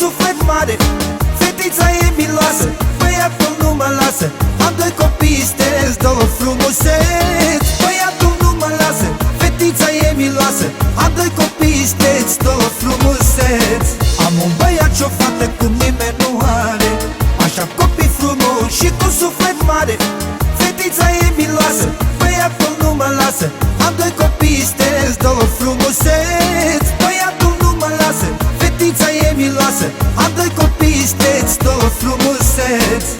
suflet mare Fetița e miloasă Băiatul nu mă lasă Am doi copii stres, două frumuseți Băiatul nu mă lasă Fetița e miloasă Am doi copii stres, două frumuseți Am un băiat și o fată cum nimeni nu are Așa copii frumoși și cu suflet mare. Fetița e miloasă Băiatul nu mă lasă Am doi copii stres, două frumuseți frumuseți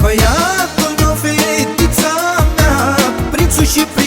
Băiatul meu, fetița mea Prințul și prințesa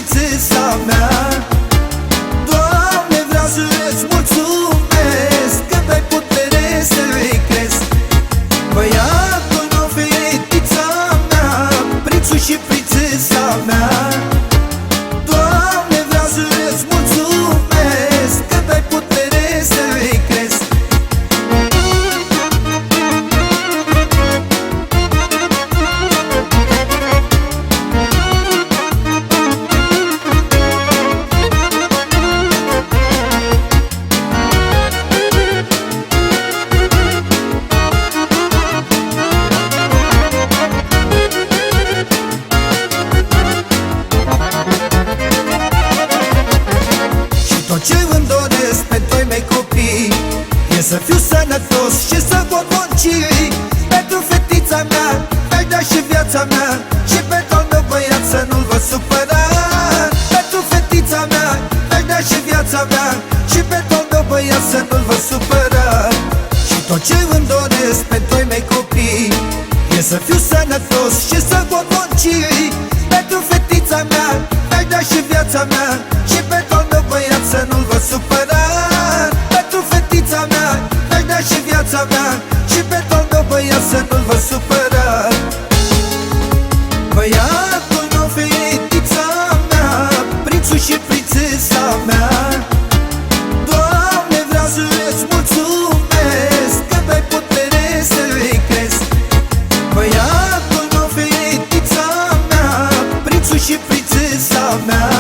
ce îmi doresc pe doi mei copii. E să fiu sănătos și să pot munci. Pentru fetița mea, vei da și viața mea Și pentru al meu băiat să nu-l vă supăra. Pentru fetița mea, vei da și viața mea Și pentru al meu băiat să nu-l vă supăra. Și tot ce îmi doresc pe doi mei copii E să fiu sănătos și să pot munci. Pentru fetița mea, vei da și viața mea Băiatul meu, fetița mea Prințul și prințesa mea. Doamne, vreau să-ți mulțumesc Că dai putere să le cresc. Băiatul meu, fetița mea Prințul și prințesa mea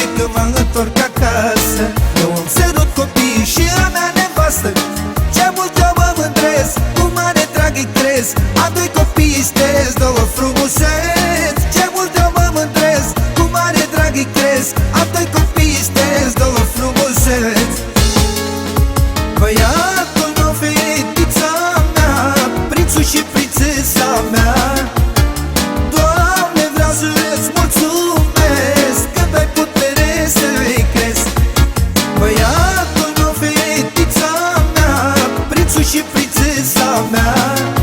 fericit că mă întorc acasă. Eu îmi sărut copiii și a mea nevastă. Ce mult eu mă mândresc, cu mare drag îi cresc. Am doi copii istezi, două frumuseți. Ce mult eu mă mândresc, cu mare drag îi cresc. Am doi copii istezi, două frumuseți. Băiatul meu, fetița mea Prințul și prințesa mea love now.